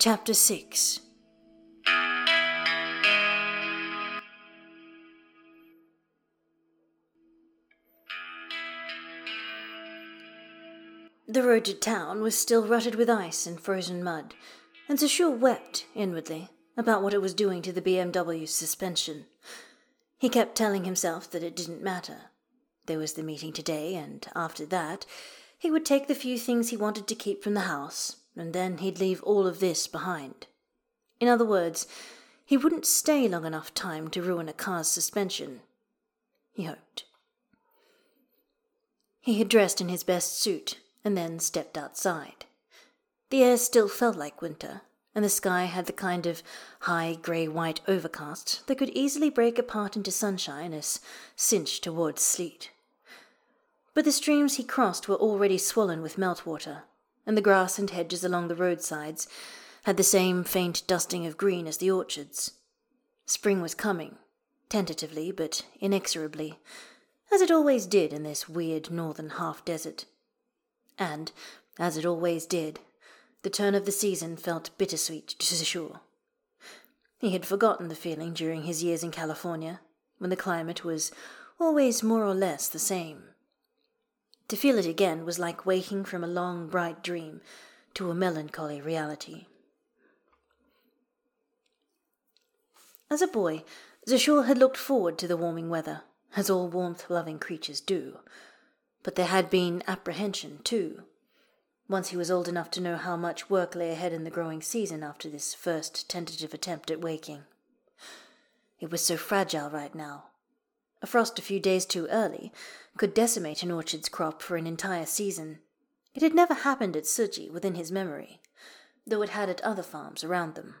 Chapter 6 The road to town was still rutted with ice and frozen mud, and Zishu wept inwardly about what it was doing to the BMW's suspension. He kept telling himself that it didn't matter. There was the meeting today, and after that, he would take the few things he wanted to keep from the house, and then he'd leave all of this behind. In other words, he wouldn't stay long enough time to ruin a car's suspension. He hoped. He had dressed in his best suit and then stepped outside. The air still felt like winter, and the sky had the kind of high grey white overcast that could easily break apart into sunshine as cinch towards sleet. But the streams he crossed were already swollen with meltwater, and the grass and hedges along the roadsides had the same faint dusting of green as the orchards. Spring was coming, tentatively but inexorably, as it always did in this weird northern half desert. And, as it always did, the turn of the season felt bittersweet to Zishu. He had forgotten the feeling during his years in California, when the climate was always more or less the same. To feel it again was like waking from a long, bright dream to a melancholy reality. As a boy, Zishu had looked forward to the warming weather, as all warmth loving creatures do. But there had been apprehension, too. Once he was old enough to know how much work lay ahead in the growing season after this first tentative attempt at waking. It was so fragile right now. A frost a few days too early could decimate an orchard's crop for an entire season. It had never happened at Suji within his memory, though it had at other farms around them.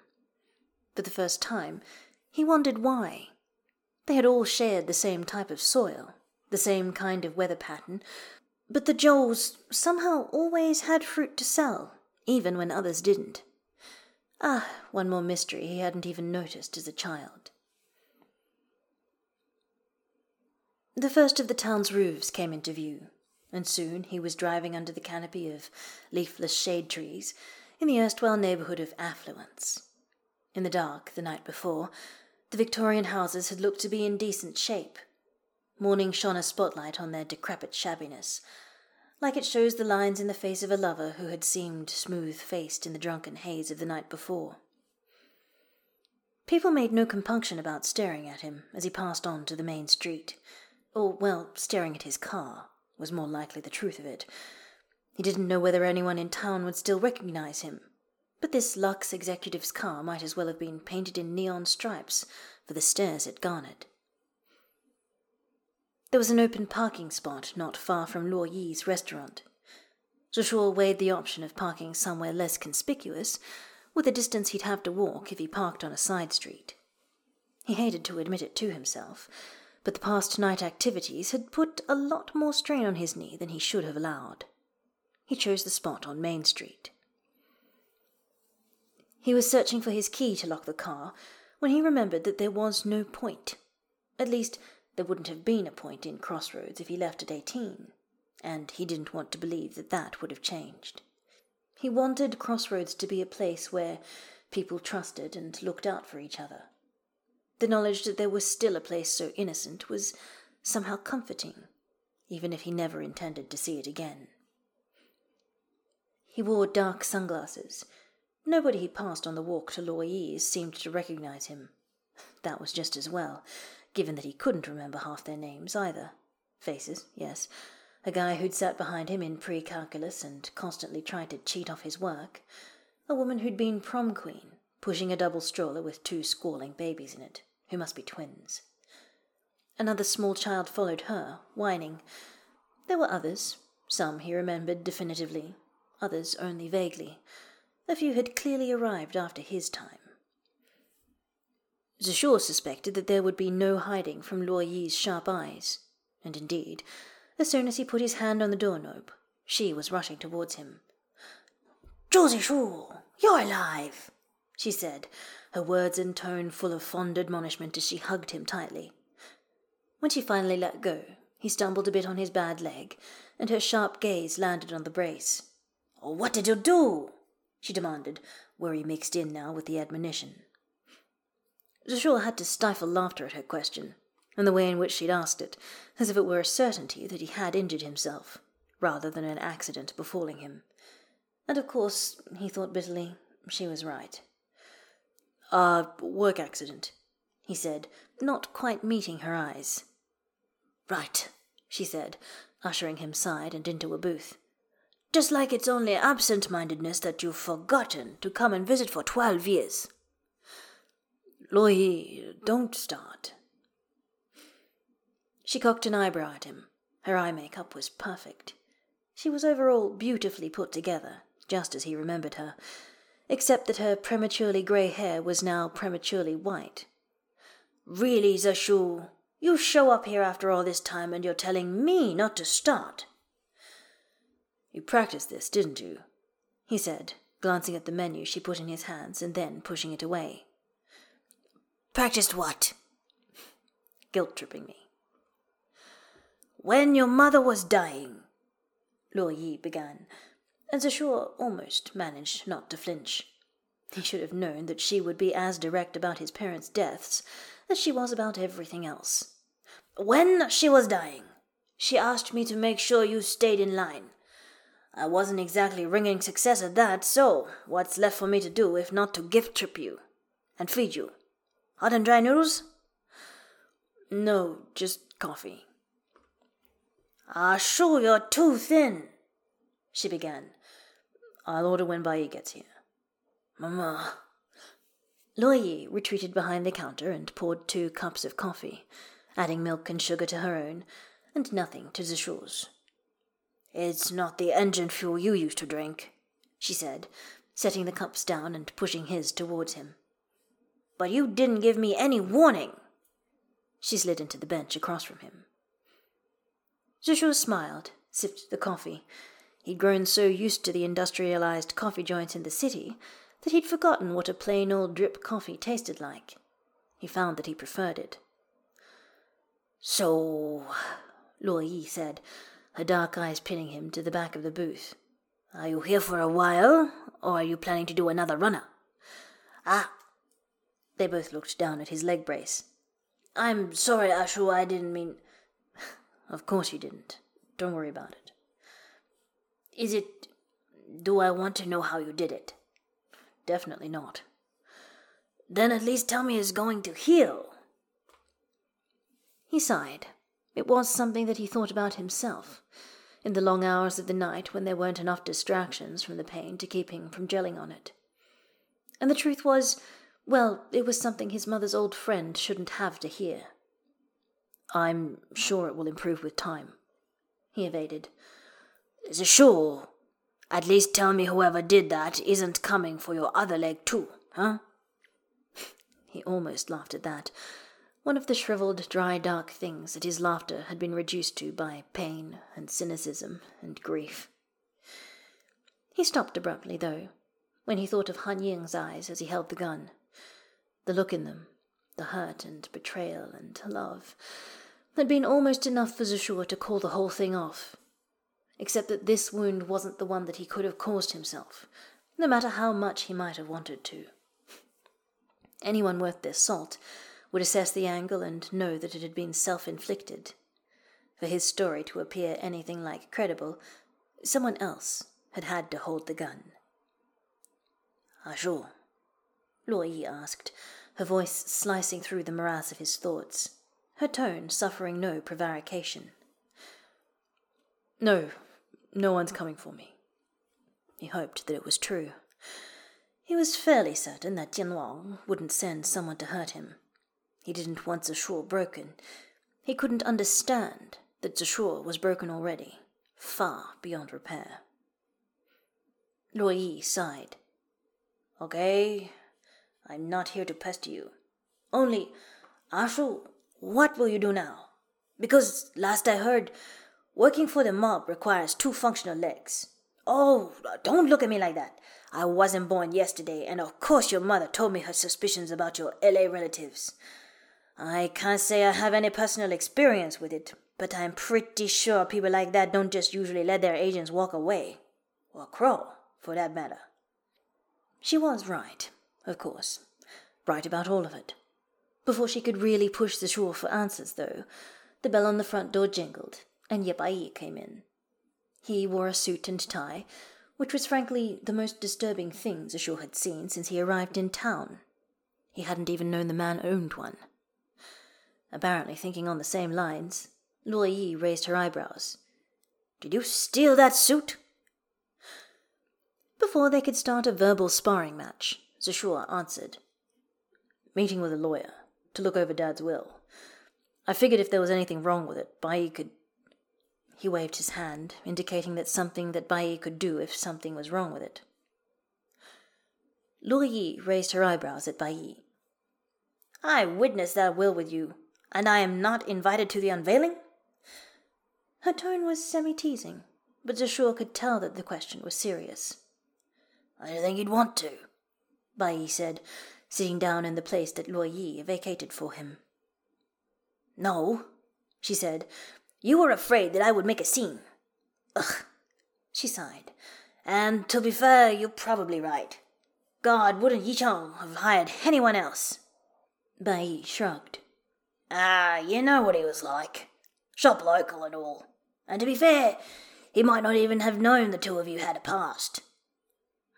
For the first time, he wondered why. They had all shared the same type of soil, the same kind of weather pattern, but the Zhous somehow always had fruit to sell, even when others didn't. Ah, one more mystery he hadn't even noticed as a child. The first of the town's roofs came into view, and soon he was driving under the canopy of leafless shade trees in the erstwhile neighborhood of affluence. In the dark, the night before, the Victorian houses had looked to be in decent shape. Morning shone a spotlight on their decrepit shabbiness, like it shows the lines in the face of a lover who had seemed smooth faced in the drunken haze of the night before. People made no compunction about staring at him as he passed on to the main street. Or, well, staring at his car was more likely the truth of it. He didn't know whether anyone in town would still recognize him, but this Lux executive's car might as well have been painted in neon stripes for the stares it garnered. There was an open parking spot not far from Yi's restaurant. Zishu weighed the option of parking somewhere less conspicuous, with the distance he'd have to walk if he parked on a side street. He hated to admit it to himself, but the past night activities had put a lot more strain on his knee than he should have allowed. He chose the spot on Main Street. He was searching for his key to lock the car when he remembered that there was no point. At least, there wouldn't have been a point in Crossroads if he left at eighteen, and he didn't want to believe that that would have changed. He wanted Crossroads to be a place where people trusted and looked out for each other. The knowledge that there was still a place so innocent was somehow comforting, even if he never intended to see it again. He wore dark sunglasses Nobody he passed on the walk to Luo seemed to recognize him. That was just as well, given that he couldn't remember half their names either. Faces, yes. A guy who'd sat behind him in pre calculus and constantly tried to cheat off his work. A woman who'd been prom queen, pushing a double stroller with two squalling babies in it, who must be twins. Another small child followed her, whining. There were others, some he remembered definitively, others only vaguely. A few had clearly arrived after his time. Zashul suspected that there would be no hiding from Luo Yi's sharp eyes, and indeed, as soon as he put his hand on the doorknob, she was rushing towards him. Zhou Zishu, you're alive, she said, her words and tone full of fond admonishment as she hugged him tightly. When she finally let go, he stumbled a bit on his bad leg, and her sharp gaze landed on the brace. Oh, what did you do? she demanded, worry mixed in now with the admonition. Zishu had to stifle laughter at her question, and the way in which she'd asked it, as if it were a certainty that he had injured himself, rather than an accident befalling him. And of course, he thought bitterly, she was right. A work accident, he said, not quite meeting her eyes. Right, she said, ushering him side and into a booth. Just like it's only absent mindedness that you've forgotten to come and visit for twelve years. Luo Yi, don't start. She cocked an eyebrow at him. Her eye makeup was perfect. She was overall beautifully put together, just as he remembered her, except that her prematurely grey hair was now prematurely white. Really, Zishu, you show up here after all this time and you're telling me not to start. You practiced this, didn't you? he said, glancing at the menu she put in his hands and then pushing it away. Practiced what? Guilt tripping me. When your mother was dying, Luo Yi began, and Zishu almost managed not to flinch. He should have known that she would be as direct about his parents' deaths as she was about everything else. When she was dying, she asked me to make sure you stayed in line. I wasn't exactly ringing success at that, so what's left for me to do if not to gift trip you and feed you? Hot and dry noodles? No, just coffee. Ah, sure, you're too thin, she began, I'll order when Bai gets here. Mama. Luo Yi retreated behind the counter and poured two cups of coffee, adding milk and sugar to her own, and nothing to Zishu's. It's not the engine fuel you used to drink, she said, setting the cups down and pushing his towards him. But you didn't give me any warning. She slid into the bench across from him. Zishu smiled, sipped the coffee, He'd grown so used to the industrialized coffee joints in the city that he'd forgotten what a plain old drip coffee tasted like. He found that he preferred it. So, Luo said, her dark eyes pinning him to the back of the booth. Are you here for a while, or are you planning to do another runner? Ah. They both looked down at his leg brace. I'm sorry, Ashu, I didn't mean. Of course you didn't. Don't worry about it. Is it. Do I want to know how you did it? Definitely not. Then at least tell me it's going to heal. He sighed. It was something that he thought about himself, in the long hours of the night when there weren't enough distractions from the pain to keep him from dwelling on it. And the truth was, well, it was something his mother's old friend shouldn't have to hear. I'm sure it will improve with time, he evaded, Sure. At least tell me whoever did that isn't coming for your other leg too, huh? He almost laughed at that, one of the shriveled, dry, dark things that his laughter had been reduced to by pain and cynicism and grief. He stopped abruptly, though, when he thought of Han Ying's eyes as he held the gun. The look in them, the hurt and betrayal and love, had been almost enough for Zishu to call the whole thing off except that this wound wasn't the one that he could have caused himself, no matter how much he might have wanted to. Anyone worth their salt would assess the angle and know that it had been self inflicted. For his story to appear anything like credible, someone else had had to hold the gun. Ah, Ajou? Luo Yi asked, her voice slicing through the morass of his thoughts, her tone suffering no prevarication. No, no one's coming for me. He hoped that it was true. He was fairly certain that Jian Wang wouldn't send someone to hurt him. He didn't want Zishu broken. He couldn't understand that Zishu was broken already, far beyond repair. Luo sighed. Okay, I'm not here to pester you. Only, Ashu, what will you do now? Because last I heard, Working for the mob requires two functional legs. Oh, don't look at me like that. I wasn't born yesterday, and of course your mother told me her suspicions about your LA relatives. I can't say I have any personal experience with it, but I'm pretty sure people like that don't just usually let their agents walk away. Or crawl, for that matter. She was right, of course. Right about all of it. Before she could really push the shore for answers, though, the bell on the front door jingled, and Yepai came in. He wore a suit and tie, which was frankly the most disturbing thing Zishu had seen since he arrived in town. He hadn't even known the man owned one. Apparently thinking on the same lines, Luo Yi raised her eyebrows. Did you steal that suit? Before they could start a verbal sparring match, Zishu answered. Meeting with a lawyer, to look over Dad's will. I figured if there was anything wrong with it, Bai could... He waved his hand, indicating that something that Bai could do if something was wrong with it. Luo raised her eyebrows at Bai. I witnessed that will with you, and I am not invited to the unveiling? Her tone was semi teasing, but Zishu could tell that the question was serious. I don't think you'd want to, Bai said, sitting down in the place that Luo vacated for him. No, she said. You were afraid that I would make a scene. Ugh, she sighed. And to be fair, you're probably right. God, wouldn't Yicheng have hired anyone else? Bai shrugged. Ah, you know what he was like. Shop local and all. And to be fair, he might not even have known the two of you had a past.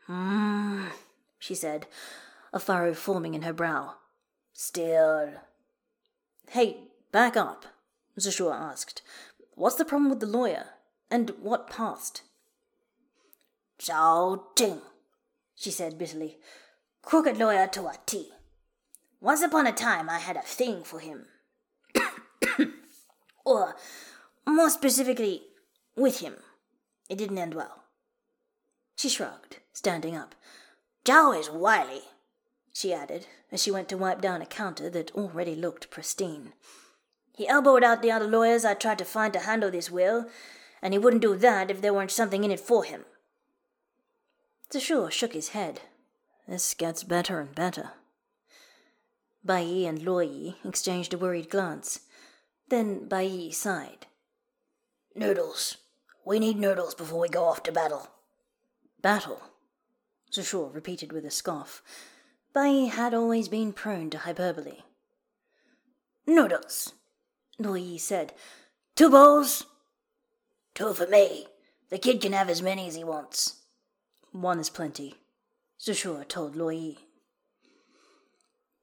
Hmm, she said, a furrow forming in her brow. Still. Hey, back up, Zishu asked. What's the problem with the lawyer? And what passed? Zhao Jing, she said bitterly. Crooked lawyer to a T. Once upon a time I had a thing for him. or, more specifically, with him. It didn't end well. She shrugged, standing up. Zhao is wily, she added, as she went to wipe down a counter that already looked pristine. He elbowed out the other lawyers I tried to find to handle this will, and he wouldn't do that if there weren't something in it for him. Zishu shook his head. This gets better and better. Bai and Luo Yi exchanged a worried glance. Then Bai sighed. Noodles. We need noodles before we go off to battle. Battle? Zishu repeated with a scoff. Bai had always been prone to hyperbole. Noodles, Luo Yi said. Two bowls? Two for me. The kid can have as many as he wants. One is plenty, Zishu told Luo Yi.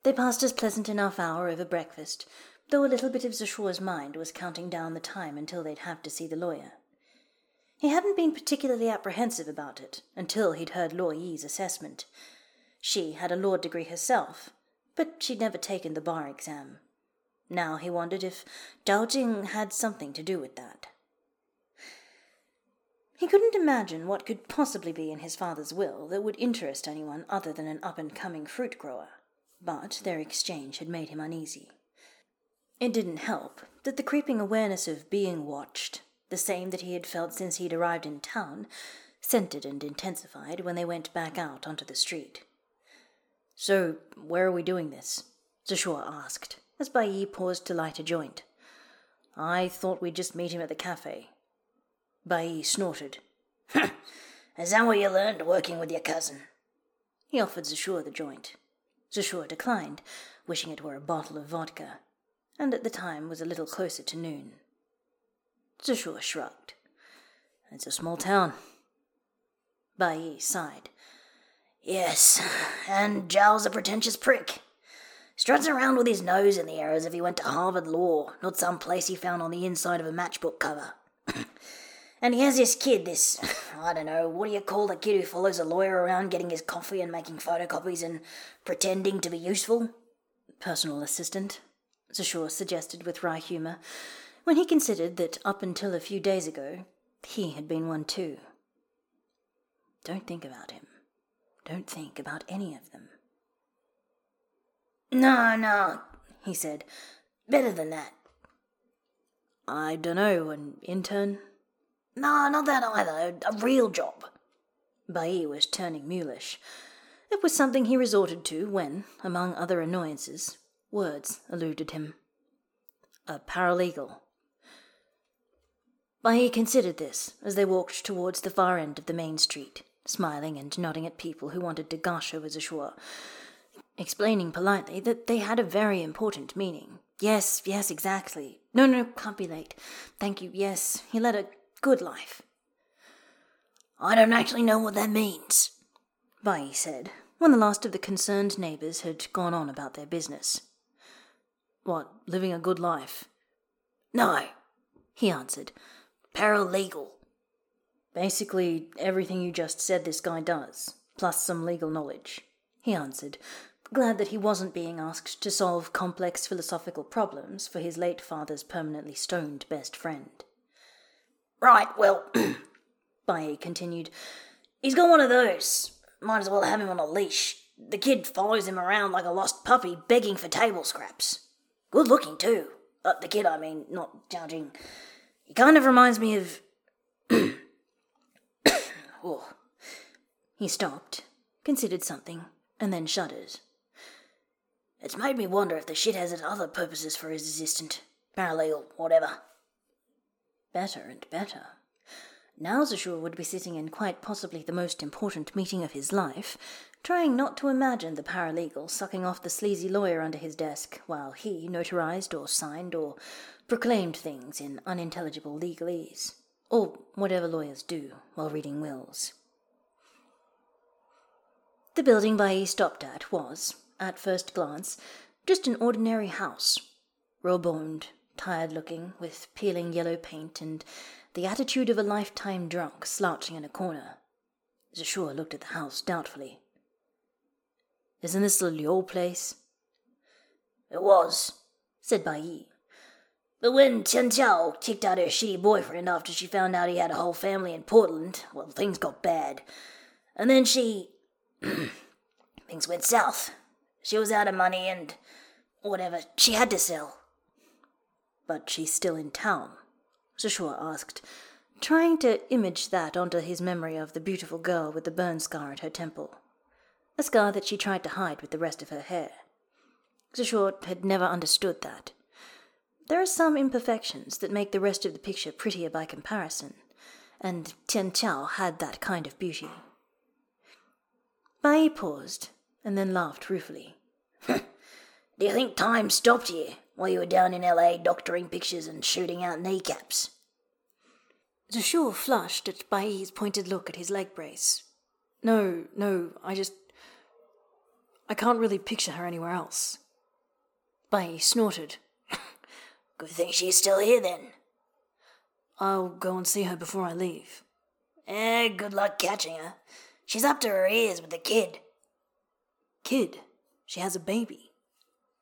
They passed a pleasant enough hour over breakfast, though a little bit of Zishu's mind was counting down the time until they'd have to see the lawyer. He hadn't been particularly apprehensive about it until he'd heard Luo Yi's assessment. She had a law degree herself, but she'd never taken the bar exam. Now he wondered if Jing had something to do with that. He couldn't imagine what could possibly be in his father's will that would interest anyone other than an up and coming fruit grower but their exchange had made him uneasy. It didn't help that the creeping awareness of being watched, the same that he had felt since he'd arrived in town, centered and intensified when they went back out onto the street. So, where are we doing this? Zishu asked, as Bai paused to light a joint. I thought we'd just meet him at the cafe. Bai snorted. Is that what you learned working with your cousin? He offered Zishu the joint. Zishu declined, wishing it were a bottle of vodka, and at the time was a little closer to noon. Zishu shrugged. It's a small town. Bai sighed. Yes, and Zhao's a pretentious prick. Struts around with his nose in the air as if he went to Harvard Law, not some place he found on the inside of a matchbook cover. And he has this kid, this, I don't know, what do you call the kid who follows a lawyer around getting his coffee and making photocopies and pretending to be useful? Personal assistant, Zishu suggested with wry humour, when he considered that up until a few days ago, he had been one too. Don't think about him. Don't think about any of them. No, no, he said. Better than that. I dunno, an intern? No, not that either. A real job. Bai was turning mulish. It was something he resorted to when, among other annoyances, words eluded him. A paralegal. Bai considered this as they walked towards the far end of the main street, smiling and nodding at people who wanted to gush over Zishu, explaining politely that they had a very important meaning. Yes, yes, exactly. No, no, can't be late. Thank you, yes, he led a good life. I don't actually know what that means, Bai said, when the last of the concerned neighbours had gone on about their business. What, living a good life? No, he answered. Paralegal. Basically, everything you just said this guy does, plus some legal knowledge, he answered, glad that he wasn't being asked to solve complex philosophical problems for his late father's permanently stoned best friend. Right, well, Bai continued, he's got one of those. Might as well have him on a leash. The kid follows him around like a lost puppy, begging for table scraps. Good looking, too. Uh, the kid, I mean, not judging. He kind of reminds me of. oh. He stopped, considered something, and then shuddered. It's made me wonder if the shit has other purposes for his existence. Parallel, whatever. Better and better. Now Zishu would be sitting in quite possibly the most important meeting of his life, trying not to imagine the paralegal sucking off the sleazy lawyer under his desk while he notarized or signed or proclaimed things in unintelligible legalese, or whatever lawyers do while reading wills. The building Bai stopped at was, at first glance, just an ordinary house, raw-boned, tired-looking, with peeling yellow paint and the attitude of a lifetime drunk slouching in a corner. Zishu looked at the house doubtfully. Isn't this Liu place? It was, said Bai. But when Tian Chao kicked out her shitty boyfriend after she found out he had a whole family in Portland, well, things got bad. And then she. things went south. She was out of money and. whatever. She had to sell. But she's still in town, Zishu asked, trying to image that onto his memory of the beautiful girl with the burn scar at her temple. A scar that she tried to hide with the rest of her hair. Zishu had never understood that. There are some imperfections that make the rest of the picture prettier by comparison, and Tian Chao had that kind of beauty. Bai paused, and then laughed ruefully. Do you think time stopped here while you were down in LA doctoring pictures and shooting out kneecaps? Zishu flushed at Bai's pointed look at his leg brace. No, no, I just. I can't really picture her anywhere else. Bai snorted. Good thing she's still here then. I'll go and see her before I leave. Eh, good luck catching her. She's up to her ears with the kid. Kid? She has a baby.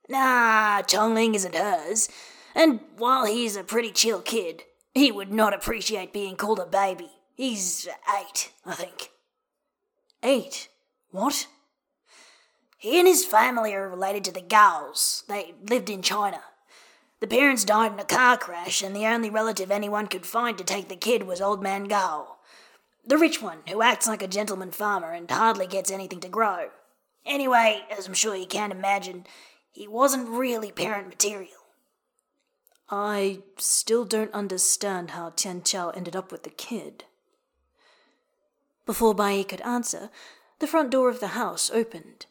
Nah, Chengling isn't hers. And while he's a pretty chill kid, he would not appreciate being called a baby. He's eight, I think. Eight? What? He and his family are related to the Gaos. They lived in China. The parents died in a car crash, and the only relative anyone could find to take the kid was Old Man Gao. The rich one, who acts like a gentleman farmer and hardly gets anything to grow. Anyway, as I'm sure you can imagine, he wasn't really parent material. I still don't understand how Tian Chao ended up with the kid. Before Bai could answer, the front door of the house opened.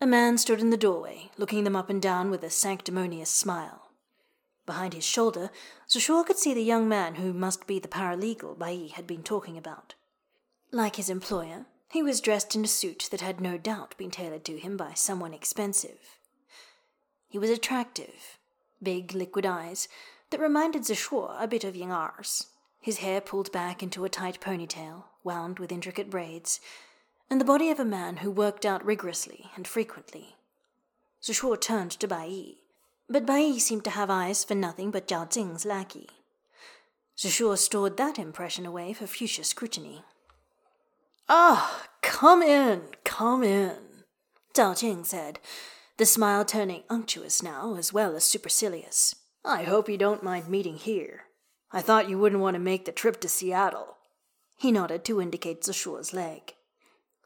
A man stood in the doorway, looking them up and down with a sanctimonious smile. Behind his shoulder, Zishu could see the young man who must be the paralegal Bai had been talking about. Like his employer, he was dressed in a suit that had no doubt been tailored to him by someone expensive. He was attractive, big liquid eyes that reminded Zishu a bit of Yang'ar's, his hair pulled back into a tight ponytail, wound with intricate braids, and the body of a man who worked out rigorously and frequently. Zishu turned to Bai, but Bai seemed to have eyes for nothing but Zhao Jing's lackey. Zishu stored that impression away for future scrutiny. Ah, come in, come in, Zhao Jing said, the smile turning unctuous now as well as supercilious. I hope you don't mind meeting here. I thought you wouldn't want to make the trip to Seattle. He nodded to indicate Zishu's leg.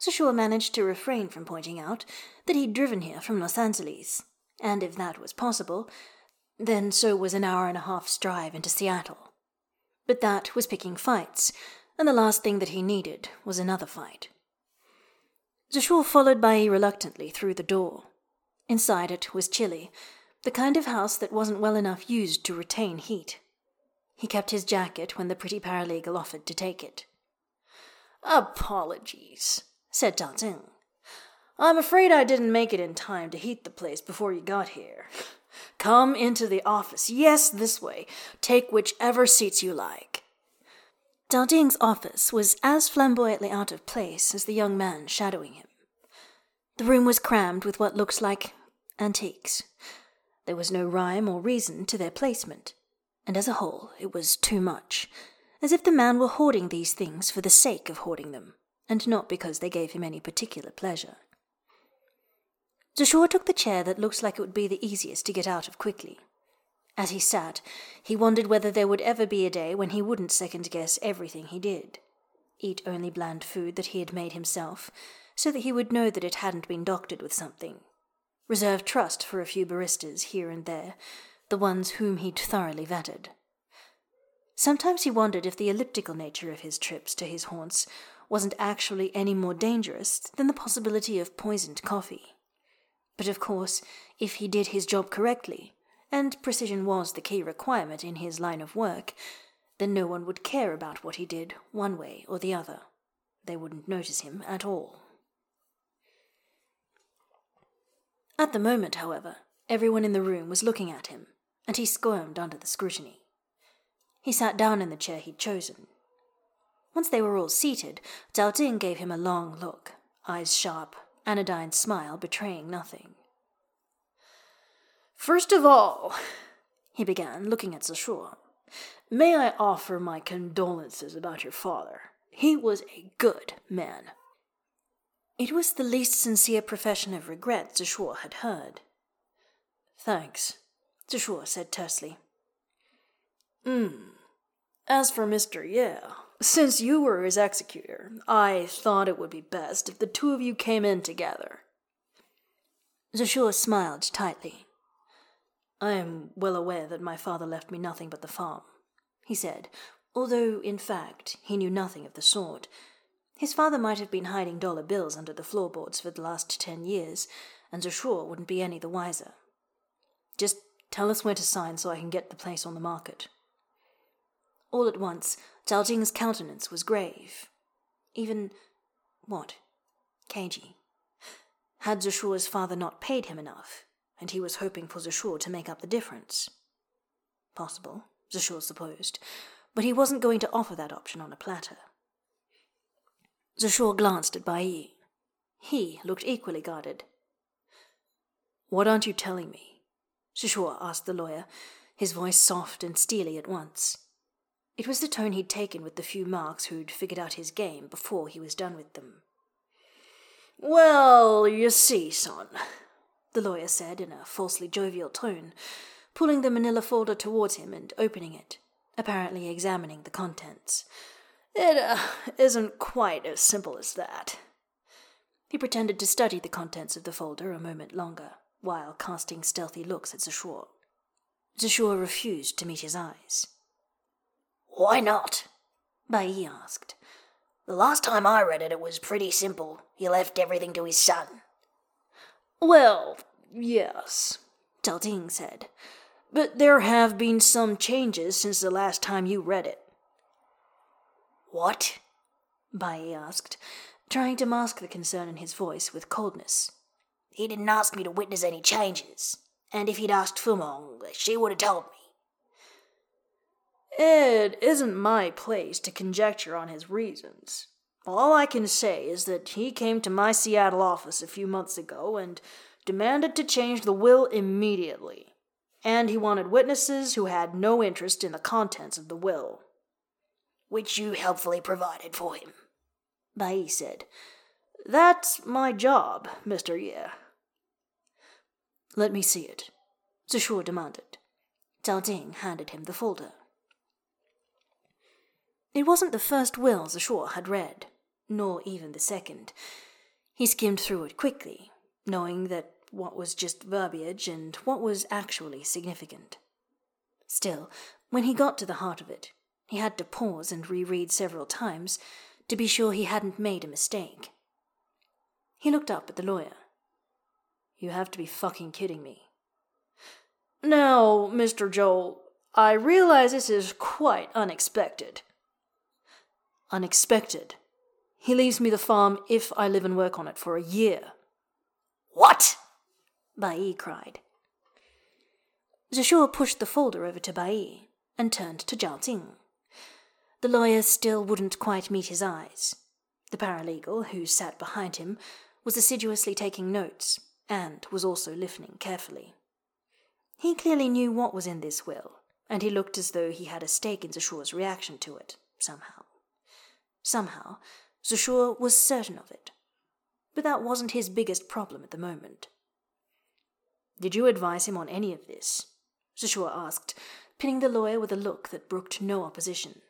Zishu managed to refrain from pointing out that he'd driven here from Los Angeles and if that was possible, then so was an hour and a half's drive into Seattle. But that was picking fights, and the last thing that he needed was another fight. Zhou followed Bai reluctantly through the door. Inside it was chilly, the kind of house that wasn't well enough used to retain heat. He kept his jacket when the pretty paralegal offered to take it. Apologies, said Zhao Jing. I'm afraid I didn't make it in time to heat the place before you got here. Come into the office. Yes, this way. Take whichever seats you like. Zhao office was as flamboyantly out of place as the young man shadowing him. The room was crammed with what looked like antiques. There was no rhyme or reason to their placement, and as a whole it was too much, as if the man were hoarding these things for the sake of hoarding them, and not because they gave him any particular pleasure. Zishu took the chair that looked like it would be the easiest to get out of quickly. As he sat, he wondered whether there would ever be a day when he wouldn't second guess everything he did. Eat only bland food that he had made himself, so that he would know that it hadn't been doctored with something. Reserve trust for a few baristas here and there, the ones whom he'd thoroughly vetted. Sometimes he wondered if the elliptical nature of his trips to his haunts wasn't actually any more dangerous than the possibility of poisoned coffee. But of course, if he did his job correctly, and precision was the key requirement in his line of work, then no one would care about what he did, one way or the other. They wouldn't notice him at all. At the moment, however, everyone in the room was looking at him, and he squirmed under the scrutiny. He sat down in the chair he'd chosen. Once they were all seated, Zhao gave him a long look, eyes sharp, anodyne smile betraying nothing. First of all, he began, looking at Zishu, may I offer my condolences about your father. He was a good man. It was the least sincere profession of regret Zishu had heard. Thanks, Zishu said tersely. Hmm. As for Mr. Ye, since you were his executor, I thought it would be best if the two of you came in together. Zishu smiled tightly. I am well aware that my father left me nothing but the farm, he said, although, in fact, he knew nothing of the sort. His father might have been hiding dollar bills under the floorboards for the last ten years, and Zishu wouldn't be any the wiser. Just tell us where to sign so I can get the place on the market. All at once, Zhao Jing's countenance was grave. Even, what, cagey. Had Zishu's father not paid him enough, and he was hoping for Zishu to make up the difference? Possible, Zishu supposed, but he wasn't going to offer that option on a platter. Zishu glanced at Bai. He looked equally guarded. What aren't you telling me? Zishu asked the lawyer, his voice soft and steely at once. It was the tone he'd taken with the few marks who'd figured out his game before he was done with them. Well, you see, son, the lawyer said in a falsely jovial tone, pulling the manila folder towards him and opening it, apparently examining the contents. It uh, isn't quite as simple as that. He pretended to study the contents of the folder a moment longer, while casting stealthy looks at Zishu. Zishu refused to meet his eyes. Why not? Bai asked. The last time I read it, it was pretty simple. He left everything to his son. Well, yes, Zhao Jing said. But there have been some changes since the last time you read it. What? Bai asked, trying to mask the concern in his voice with coldness. He didn't ask me to witness any changes, and if he'd asked Fumeng, she would have told me. It isn't my place to conjecture on his reasons. All I can say is that he came to my Seattle office a few months ago and demanded to change the will immediately. And he wanted witnesses who had no interest in the contents of the will. Which you helpfully provided for him. Bai said, That's my job, Mr. Ye. Let me see it, Zishu demanded. Zhao Jing handed him the folder. It wasn't the first will Zishu had read, nor even the second. He skimmed through it quickly, knowing that what was just verbiage and what was actually significant. Still, when he got to the heart of it, he had to pause and reread several times to be sure he hadn't made a mistake. He looked up at the lawyer. You have to be fucking kidding me. Now, Mr. Zhou, I realize this is quite unexpected. Unexpected. He leaves me the farm if I live and work on it for a year. What? Bai cried. Zishu pushed the folder over to Bai and turned to Zhao Jing. The lawyer still wouldn't quite meet his eyes. The paralegal, who sat behind him, was assiduously taking notes and was also listening carefully. He clearly knew what was in this will, and he looked as though he had a stake in Zishu's reaction to it, somehow. Somehow, Zishu was certain of it. But that wasn't his biggest problem at the moment. Did you advise him on any of this? Zishu asked, pinning the lawyer with a look that brooked no opposition.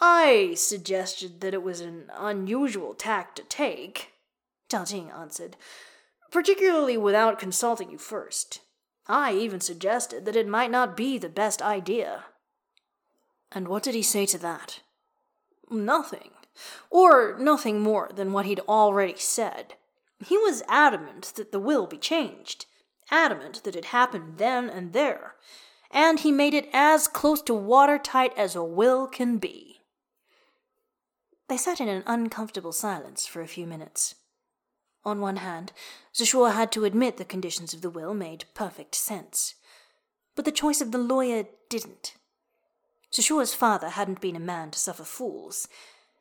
I suggested that it was an unusual tack to take, Jing answered, particularly without consulting you first. I even suggested that it might not be the best idea. And what did he say to that? Nothing. Or nothing more than what he'd already said. He was adamant that the will be changed, adamant that it happened then and there, and he made it as close to watertight as a will can be. They sat in an uncomfortable silence for a few minutes. On one hand, Zishu had to admit the conditions of the will made perfect sense. But the choice of the lawyer didn't. Zishu's father hadn't been a man to suffer fools,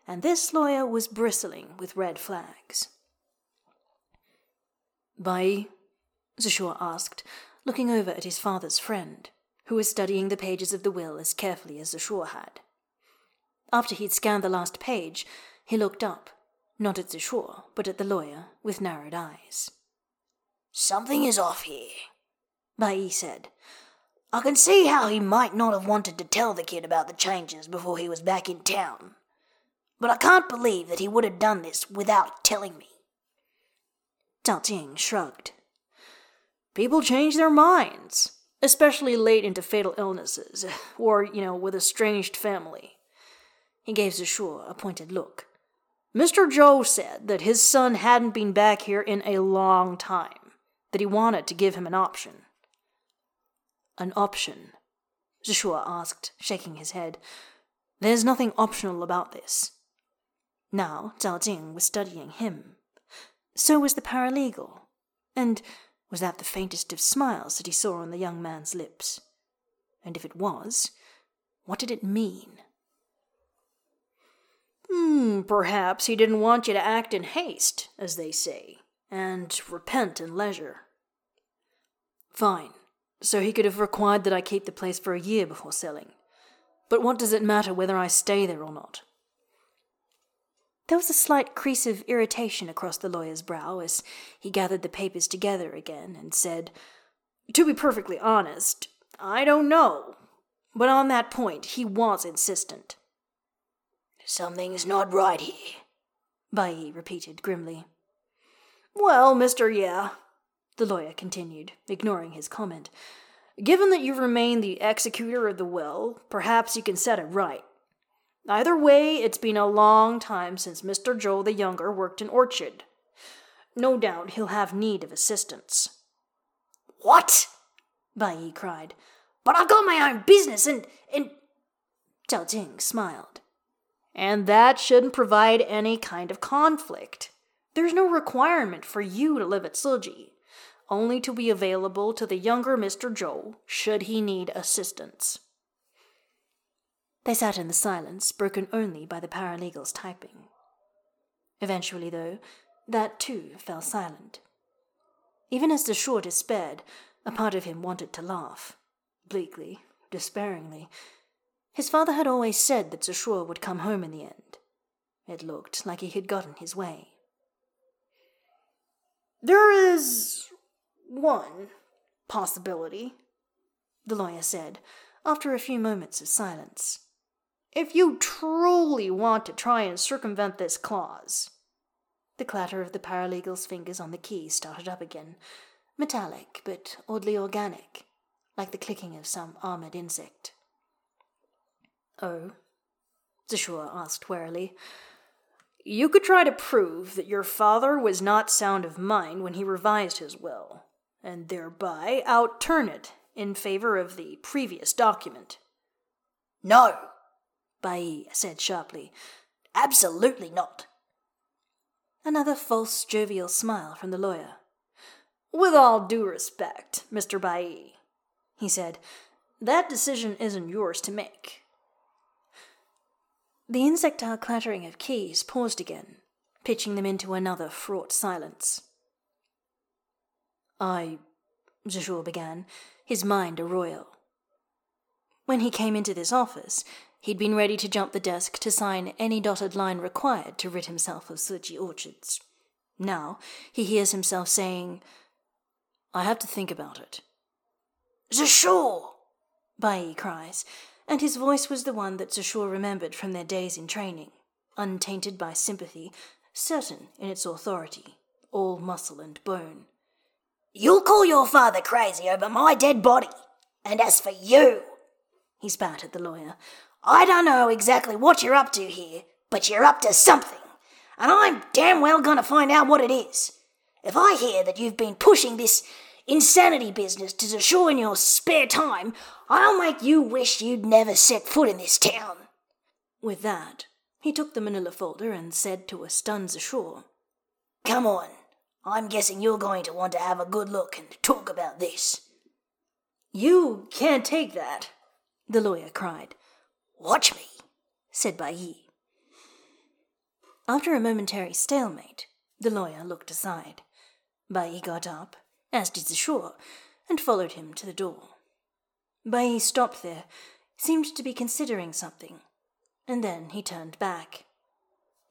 and this lawyer was bristling with red flags. Bai? Zishu asked, looking over at his father's friend, who was studying the pages of the will as carefully as Zishu had. After he'd scanned the last page, he looked up not at Zishu, but at the lawyer, with narrowed eyes. Something is off here, Bai said. I can see how he might not have wanted to tell the kid about the changes before he was back in town. But I can't believe that he would have done this without telling me. Zhao Jing shrugged. People change their minds, especially late into fatal illnesses, or, you know, with a estranged family. He gave Zishu a pointed look. Mr. Zhou said that his son hadn't been back here in a long time, that he wanted to give him an option. An option? Zishu asked, shaking his head. There's nothing optional about this. Now Zhao Jing was studying him. So was the paralegal. And was that the faintest of smiles that he saw on the young man's lips? And if it was, what did it mean? Hmm, perhaps he didn't want you to act in haste, as they say, and repent in leisure. Fine. So he could have required that I keep the place for a year before selling. But what does it matter whether I stay there or not? There was a slight crease of irritation across the lawyer's brow as he gathered the papers together again and said, To be perfectly honest, I don't know. But on that point, he was insistent. Something's not right here, Bai repeated grimly. Well, Mr. Ye, the lawyer continued, ignoring his comment. Given that you remain the executor of the will, perhaps you can set it right. Either way, it's been a long time since Mr. Zhou the Younger worked in Orchard. No doubt he'll have need of assistance. What? Bai cried. But I've got my own business and. and. Zhao Jing smiled and that shouldn't provide any kind of conflict. There's no requirement for you to live at Suji, only to be available to the younger Mr. Zhou should he need assistance. They sat in the silence, broken only by the paralegal's typing. Eventually, though, that too fell silent. Even as the short despaired, a part of him wanted to laugh, bleakly, despairingly, his father had always said that Zishu would come home in the end. It looked like he had gotten his way. There is one possibility, the lawyer said, after a few moments of silence. If you truly want to try and circumvent this clause. The clatter of the paralegal's fingers on the key started up again, metallic but oddly organic, like the clicking of some armored insect. Oh? Zishu asked warily. You could try to prove that your father was not sound of mind when he revised his will, and thereby outturn it in favor of the previous document. No, Bailly said sharply. Absolutely not. Another false, jovial smile from the lawyer. With all due respect, Mr. Bailly, he said, that decision isn't yours to make. The insectile clattering of keys paused again, pitching them into another fraught silence. I. Zishu began, his mind a royal. When he came into this office, he'd been ready to jump the desk to sign any dotted line required to rid himself of Siji orchards. Now he hears himself saying, I have to think about it. Zishu! Bailly cries, and his voice was the one that Zishu remembered from their days in training, untainted by sympathy, certain in its authority, all muscle and bone. You'll call your father crazy over my dead body. And as for you, he spat at the lawyer, I don't know exactly what you're up to here, but you're up to something. And I'm damn well gonna find out what it is. If I hear that you've been pushing this insanity business to Zishu in your spare time, I'll make you wish you'd never set foot in this town. With that, he took the manila folder and said to a stunned Zishu, Come on. I'm guessing you're going to want to have a good look and talk about this. You can't take that, the lawyer cried. Watch me, said Bailly. After a momentary stalemate, the lawyer looked aside. Bailly got up, as did the Zishu, and followed him to the door. Bailly stopped there, seemed to be considering something, and then he turned back.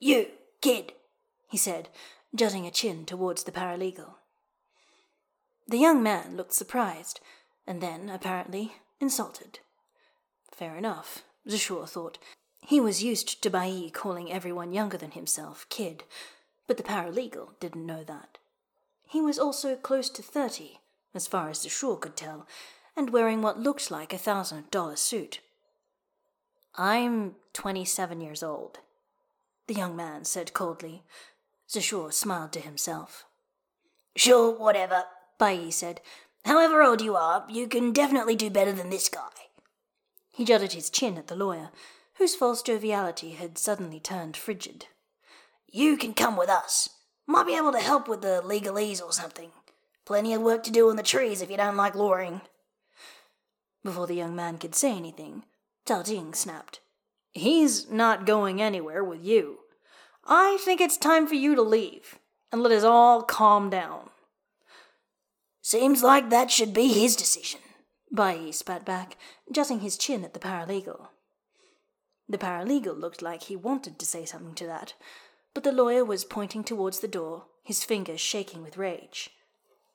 You, kid, he said, jutting a chin towards the paralegal. The young man looked surprised, and then, apparently, insulted. Fair enough, Zishu thought. He was used to Bailly calling everyone younger than himself kid, but the paralegal didn't know that. He was also close to thirty, as far as Zishu could tell, and wearing what looked like a thousand dollar suit. I'm twenty seven years old, the young man said coldly. Zishu smiled to himself. Sure, whatever, Bailly said. However old you are, you can definitely do better than this guy. He jutted his chin at the lawyer, whose false joviality had suddenly turned frigid. You can come with us. Might be able to help with the legalese or something. Plenty of work to do on the trees if you don't like luring. Before the young man could say anything, Zhao Jing snapped. He's not going anywhere with you. I think it's time for you to leave and let us all calm down. Seems like that should be his decision. Bailly spat back, jutting his chin at the paralegal. The paralegal looked like he wanted to say something to that, but the lawyer was pointing towards the door, his fingers shaking with rage.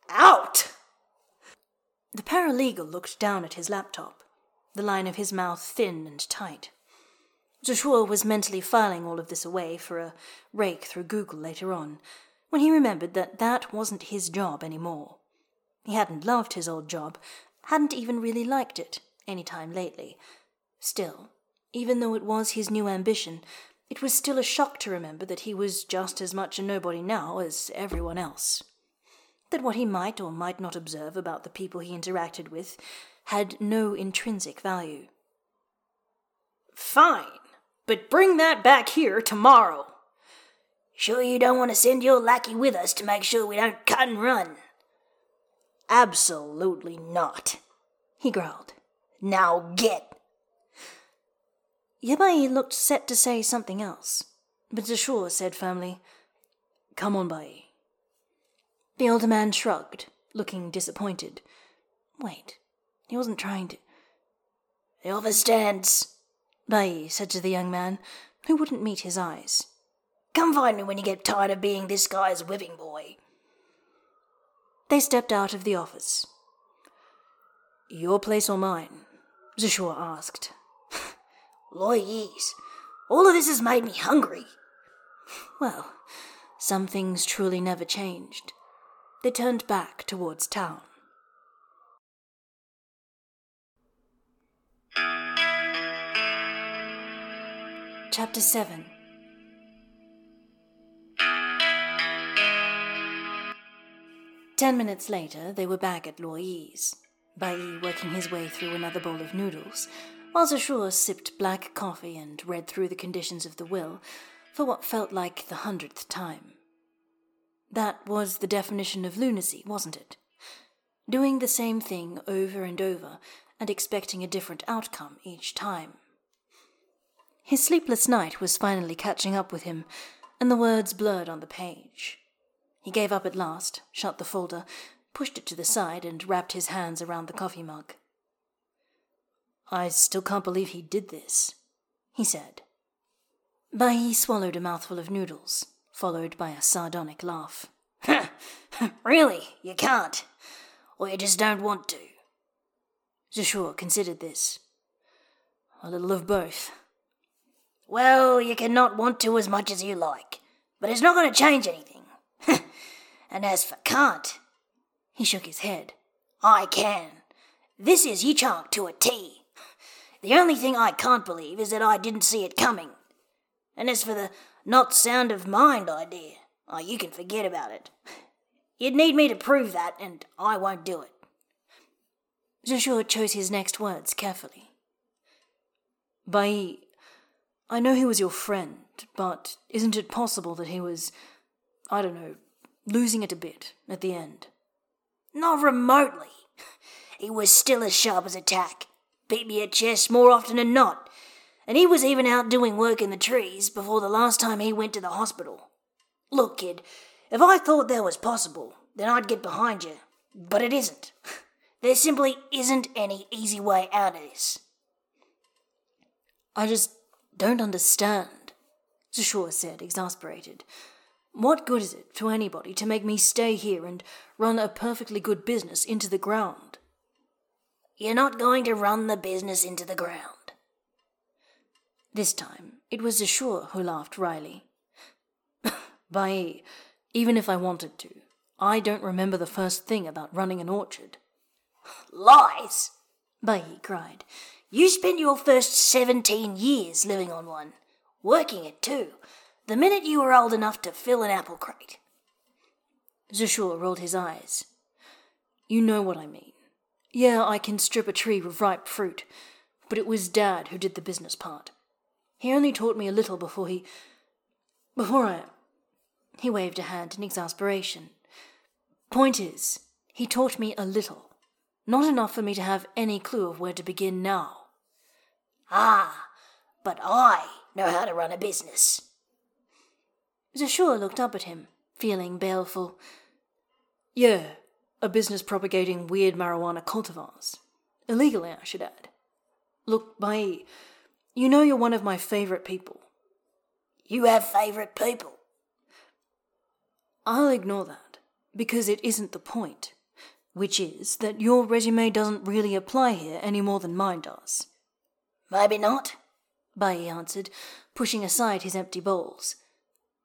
Out! The paralegal looked down at his laptop, the line of his mouth thin and tight. Zishu was mentally filing all of this away for a rake through Google later on, when he remembered that that wasn't his job anymore. He hadn't loved his old job, hadn't even really liked it any time lately. Still, even though it was his new ambition, it was still a shock to remember that he was just as much a nobody now as everyone else. That what he might or might not observe about the people he interacted with had no intrinsic value. Fine, but bring that back here tomorrow. Sure you don't want to send your lackey with us to make sure we don't cut and run? Absolutely not, he growled. Now get. Yabai looked set to say something else, but Zishu said firmly, Come on, Bai. The older man shrugged, looking disappointed. Wait, he wasn't trying to. The offer stands, Bai said to the young man, who wouldn't meet his eyes. Come find me when you get tired of being this guy's whipping boy. They stepped out of the office. Your place or mine? Zishu asked. Lawyers, all of this has made me hungry. Well, some things truly never changed. They turned back towards town. Chapter 7 Ten minutes later, they were back at Loy's, Bai working his way through another bowl of noodles, while Zishu sipped black coffee and read through the conditions of the will for what felt like the hundredth time. That was the definition of lunacy, wasn't it? Doing the same thing over and over and expecting a different outcome each time. His sleepless night was finally catching up with him, and the words blurred on the page. He gave up at last, shut the folder, pushed it to the side, and wrapped his hands around the coffee mug. I still can't believe he did this, he said. Bai swallowed a mouthful of noodles, followed by a sardonic laugh. really? You can't? Or you just don't want to? Zishu considered this. A little of both. Well, you cannot want to as much as you like, but it's not going to change anything. And as for can't, he shook his head. I can. This is Yichang to a T. The only thing I can't believe is that I didn't see it coming. And as for the not sound of mind idea, oh, you can forget about it. You'd need me to prove that, and I won't do it. Zishu chose his next words carefully. Bai, I know he was your friend, but isn't it possible that he was, I don't know, losing it a bit at the end. Not remotely. He was still as sharp as a tack, beat me at chess more often than not, and he was even out doing work in the trees before the last time he went to the hospital. Look, kid, if I thought that was possible, then I'd get behind you, but it isn't. There simply isn't any easy way out of this. I just don't understand, Zishu said, exasperated. What good is it to anybody to make me stay here and run a perfectly good business into the ground? You're not going to run the business into the ground. This time, it was Zishu who laughed wryly. Bai, even if I wanted to, I don't remember the first thing about running an orchard. Lies! Bai cried. You spent your first seventeen years living on one, working it too, the minute you were old enough to fill an apple crate. Zishu rolled his eyes. You know what I mean. Yeah, I can strip a tree of ripe fruit, but it was Dad who did the business part. He only taught me a little before he. before I. He waved a hand in exasperation. Point is, he taught me a little. Not enough for me to have any clue of where to begin now. Ah, but I know how to run a business. Zishu looked up at him, feeling baleful. Yeah, a business propagating weird marijuana cultivars. Illegally, I should add. Look, Bai, you know you're one of my favorite people. You have favorite people? I'll ignore that, because it isn't the point, which is that your resume doesn't really apply here any more than mine does. Maybe not, Bai answered, pushing aside his empty bowls.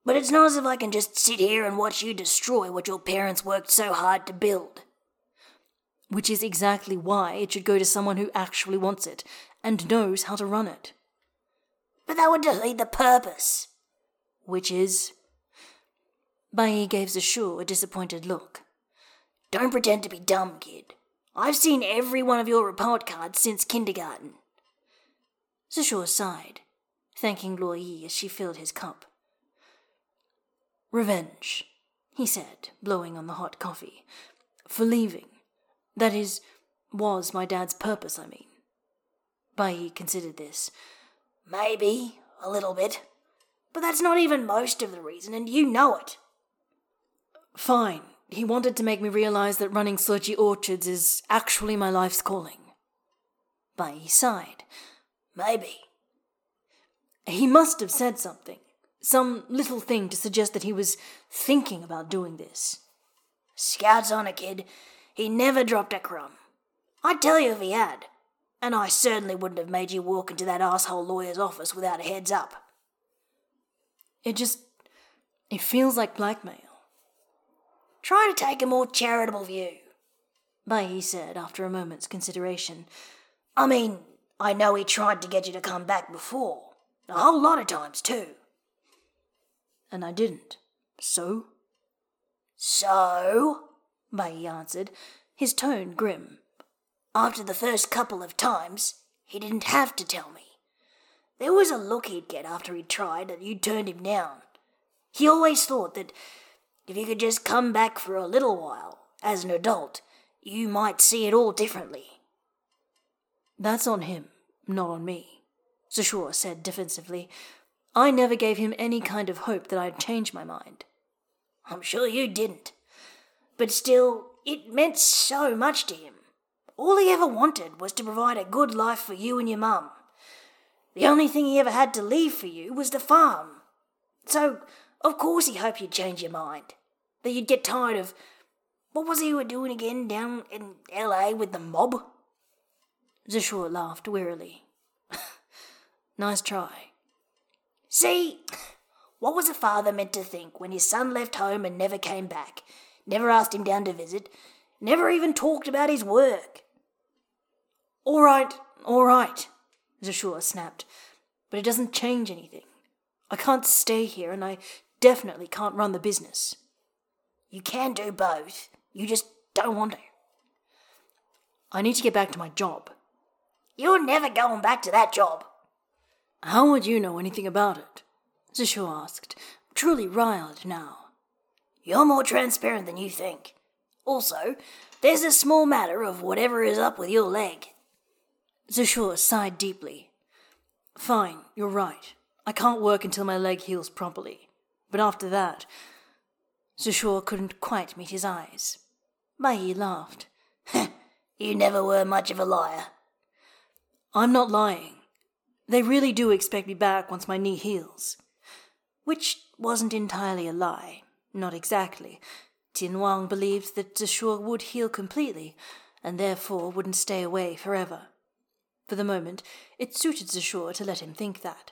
But it's not as if I can just sit here and watch you destroy what your parents worked so hard to build. Which is exactly why it should go to someone who actually wants it and knows how to run it. But that would defeat the purpose. Which is. Bai gave Zishu a disappointed look. Don't pretend to be dumb, kid. I've seen every one of your report cards since kindergarten. Zishu sighed, thanking Luo Yi as she filled his cup. Revenge, he said, blowing on the hot coffee. For leaving. That is, was my dad's purpose, I mean. Bai considered this. Maybe, a little bit. But that's not even most of the reason, and you know it. Fine. He wanted to make me realize that running sludgy orchards is actually my life's calling. Bai sighed. Maybe. He must have said something. Some little thing to suggest that he was thinking about doing this. Scouts on a kid. He never dropped a crumb. I'd tell you if he had. And I certainly wouldn't have made you walk into that asshole lawyer's office without a heads up. It just. It feels like blackmail. Try to take a more charitable view. Bai said after a moment's consideration. I mean, I know he tried to get you to come back before. A whole lot of times, too and I didn't. So? So? Bai answered, his tone grim. After the first couple of times, he didn't have to tell me. There was a look he'd get after he'd tried that you'd turned him down. He always thought that if you could just come back for a little while, as an adult, you might see it all differently. That's on him, not on me, Zishu said defensively. I never gave him any kind of hope that I'd change my mind. I'm sure you didn't. But still, it meant so much to him. All he ever wanted was to provide a good life for you and your mum. The only thing he ever had to leave for you was the farm. So, of course, he hoped you'd change your mind. That you'd get tired of. What was he were doing again down in LA with the mob? Zishu laughed wearily. nice try. See, what was a father meant to think when his son left home and never came back, never asked him down to visit, never even talked about his work? All right, all right, Zishu snapped, but it doesn't change anything. I can't stay here, and I definitely can't run the business. You can do both. You just don't want to. I need to get back to my job. You're never going back to that job. How would you know anything about it? Zishu asked, truly riled now. You're more transparent than you think. Also, there's a small matter of whatever is up with your leg. Zishu sighed deeply. Fine, you're right. I can't work until my leg heals properly. But after that, Zishu couldn't quite meet his eyes. Bai laughed. you never were much of a liar. I'm not lying. They really do expect me back once my knee heals. Which wasn't entirely a lie. Not exactly. Jin Wang believed that Zishu would heal completely, and therefore wouldn't stay away forever. For the moment, it suited Zishu to let him think that.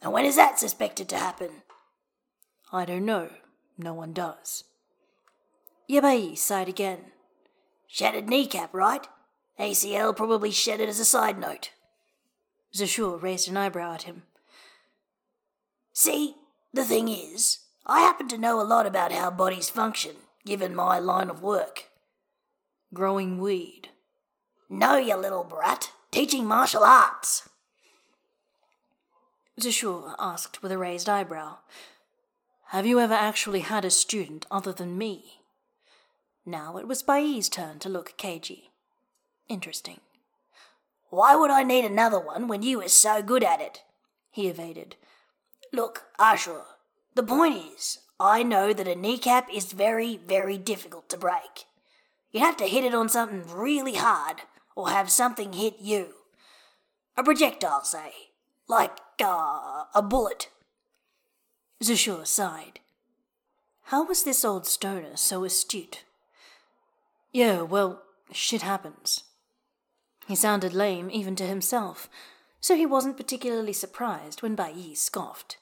And when is that suspected to happen? I don't know. No one does. Yabai sighed again. Shattered kneecap, right? ACL probably shattered as a side note. Zishu raised an eyebrow at him. See, the thing is, I happen to know a lot about how bodies function, given my line of work. Growing weed. No, you little brat. Teaching martial arts. Zishu asked with a raised eyebrow. Have you ever actually had a student other than me? Now it was Bai's turn to look cagey. Interesting. Why would I need another one when you were so good at it? He evaded. Look, Ashur, the point is, I know that a kneecap is very, very difficult to break. You'd have to hit it on something really hard, or have something hit you. A projectile, say, like uh, a bullet. Zishu sighed. How was this old stoner so astute? Yeah, well, shit happens. He sounded lame even to himself, so he wasn't particularly surprised when Bai scoffed.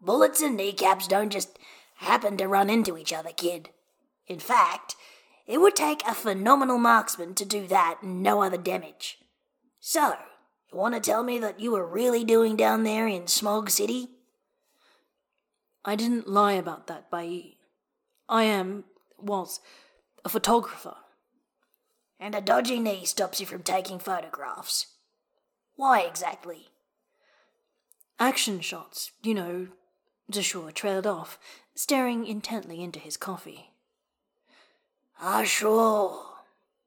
Bullets and kneecaps don't just happen to run into each other, kid. In fact, it would take a phenomenal marksman to do that and no other damage. So, you want to tell me that you were really doing down there in Smog City? I didn't lie about that, Bai. I am, was, a photographer and a dodgy knee stops you from taking photographs. Why exactly? Action shots, you know. Zishu trailed off, staring intently into his coffee. Ah, sure.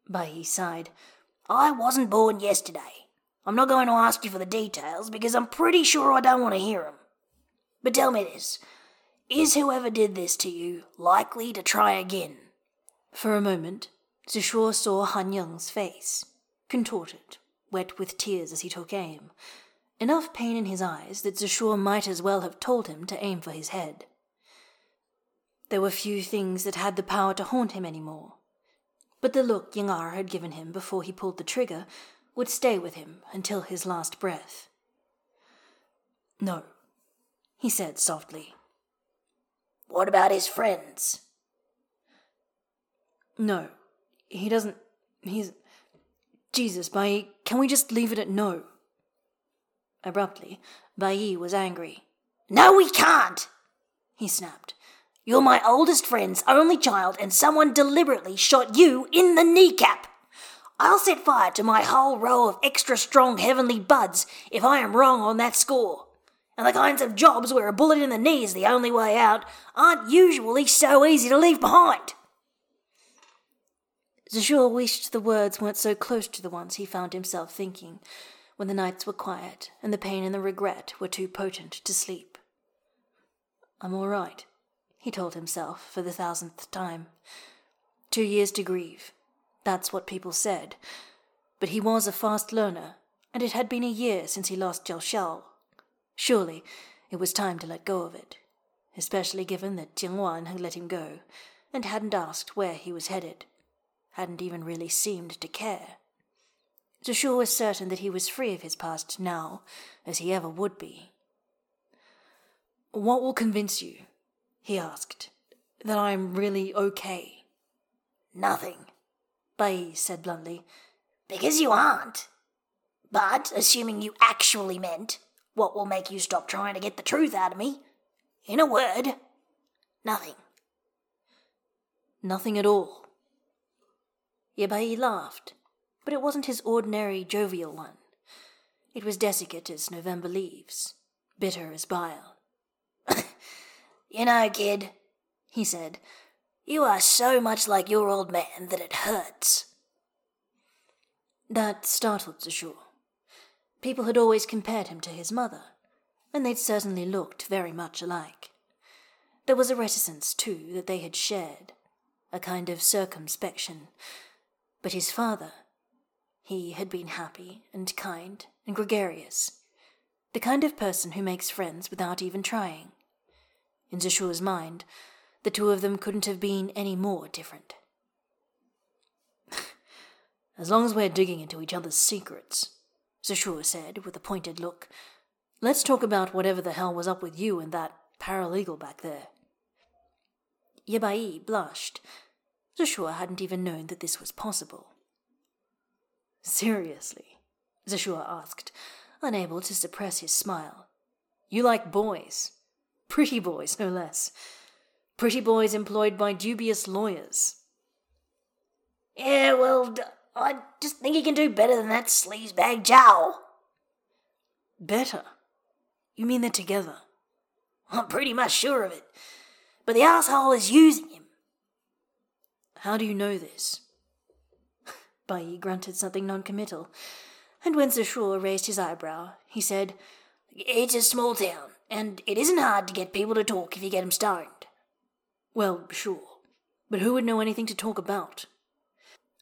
Bai sighed. I wasn't born yesterday. I'm not going to ask you for the details because I'm pretty sure I don't want to hear 'em. But tell me this is whoever did this to you likely to try again? For a moment, Zishu saw Han Ying's face, contorted, wet with tears as he took aim. Enough pain in his eyes that Zishu might as well have told him to aim for his head. There were few things that had the power to haunt him any more, but the look Yangar had given him before he pulled the trigger would stay with him until his last breath. No, he said softly. What about his friends? No, he doesn't. He's. Jesus, Bai, can we just leave it at no? Abruptly, Bai was angry. No, we can't! He snapped. You're my oldest friend's only child, and someone deliberately shot you in the kneecap. I'll set fire to my whole row of extra strong heavenly buds if I am wrong on that score. And the kinds of jobs where a bullet in the knee is the only way out aren't usually so easy to leave behind. Zishu wished the words weren't so close to the ones he found himself thinking when the nights were quiet and the pain and the regret were too potent to sleep. I'm all right, he told himself for the thousandth time. Two years to grieve. That's what people said. But he was a fast learner, and it had been a year since he lost Jiao. Surely it was time to let go of it, especially given that Jiang Wan had let him go and hadn't asked where he was headed, hadn't even really seemed to care. Zishu was certain that he was free of his past now, as he ever would be. What will convince you, he asked, that I'm really okay? Nothing, Bai said bluntly. Because you aren't. But, assuming you actually meant, what will make you stop trying to get the truth out of me? In a word, nothing. Nothing at all. Yabai laughed but it wasn't his ordinary jovial one. It was desiccate as November leaves, bitter as bile. you know, kid, he said, you are so much like your old man that it hurts. That startled Zishu. People had always compared him to his mother, and they'd certainly looked very much alike. There was a reticence, too, that they had shared, a kind of circumspection. But his father, he had been happy and kind and gregarious, the kind of person who makes friends without even trying. In Zishu's mind, the two of them couldn't have been any more different. as long as we're digging into each other's secrets, Zishu said with a pointed look, let's talk about whatever the hell was up with you and that paralegal back there. Yabai blushed. Zishu hadn't even known that this was possible. Seriously? Zishu asked, unable to suppress his smile. You like boys. Pretty boys, no less. Pretty boys employed by dubious lawyers. Yeah, well, I just think he can do better than that sleazebag jowl. Better? You mean they're together? I'm pretty much sure of it. But the asshole is using him. How do you know this? Bai grunted something noncommittal, and when Zishu raised his eyebrow, he said, It's a small town, and it isn't hard to get people to talk if you get 'em stoned. Well, sure. But who would know anything to talk about?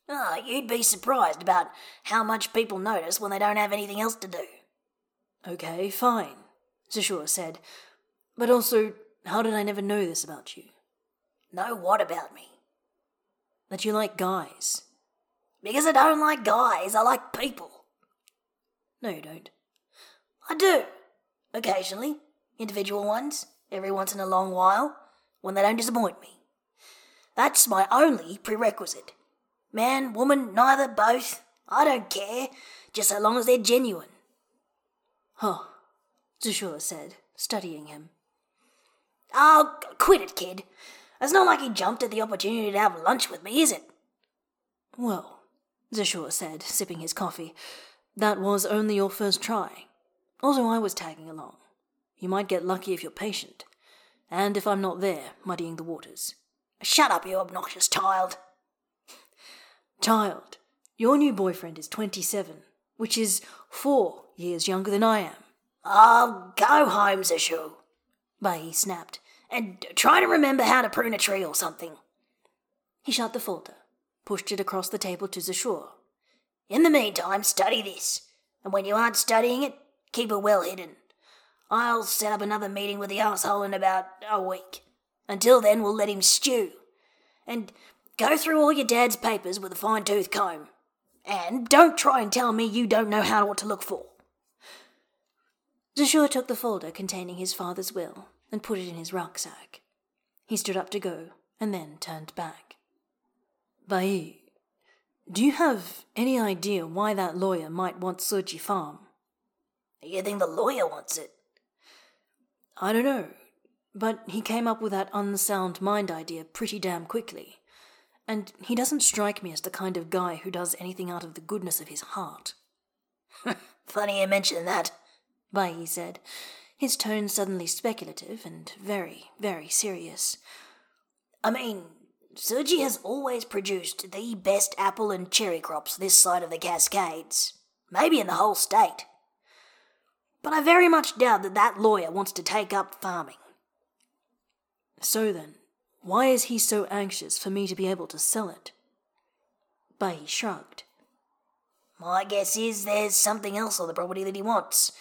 Ah, oh, you'd be surprised about how much people notice when they don't have anything else to do. Okay, fine, Zishu said. But also, how did I never know this about you? Know what about me? That you like guys. Because I don't like guys, I like people. No, you don't. I do. Occasionally. Individual ones. Every once in a long while. When they don't disappoint me. That's my only prerequisite. Man, woman, neither, both. I don't care. Just so long as they're genuine. Huh. Zishu said, studying him. I'll quit it, kid. It's not like he jumped at the opportunity to have lunch with me, is it? Well, Zishu said, sipping his coffee. That was only your first try. Also, I was tagging along. You might get lucky if you're patient. And if I'm not there, muddying the waters. Shut up, you obnoxious child. Child, your new boyfriend is 27, which is four years younger than I am. Oh, go home, Zishu. Bai snapped. And try to remember how to prune a tree or something. He shut the folder pushed it across the table to Zishu. In the meantime, study this, and when you aren't studying it, keep it well hidden. I'll set up another meeting with the asshole in about a week. Until then, we'll let him stew. And go through all your dad's papers with a fine tooth comb. And don't try and tell me you don't know how what to look for. Zishu took the folder containing his father's will and put it in his rucksack. He stood up to go and then turned back. Bai, do you have any idea why that lawyer might want Siji Farm? You think the lawyer wants it? I don't know. But he came up with that unsound mind idea pretty damn quickly. And he doesn't strike me as the kind of guy who does anything out of the goodness of his heart. Funny you mention that, Bai said, his tone suddenly speculative and very, very serious. I mean, Siji has always produced the best apple and cherry crops this side of the Cascades, maybe in the whole state. But I very much doubt that that lawyer wants to take up farming. So then, why is he so anxious for me to be able to sell it? Bai shrugged. My guess is there's something else on the property that he wants.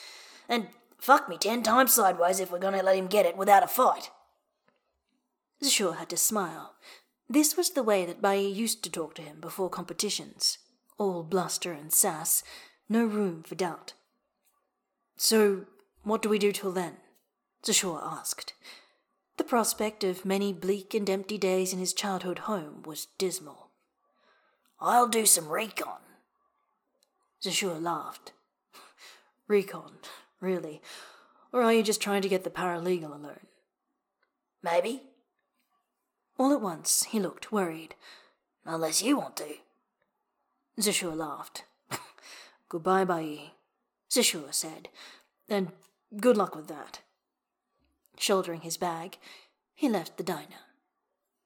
And fuck me ten times sideways if we're going to let him get it without a fight. Zishu had to smile. This was the way that Bai used to talk to him before competitions. All bluster and sass, no room for doubt. So, what do we do till then? Zishu asked. The prospect of many bleak and empty days in his childhood home was dismal. I'll do some recon. Zishu laughed. recon, really? Or are you just trying to get the paralegal alone? Maybe. All at once he looked worried. Unless you want to. Zishu laughed. Goodbye, Bai, Zishu said, and good luck with that. Shouldering his bag, he left the diner.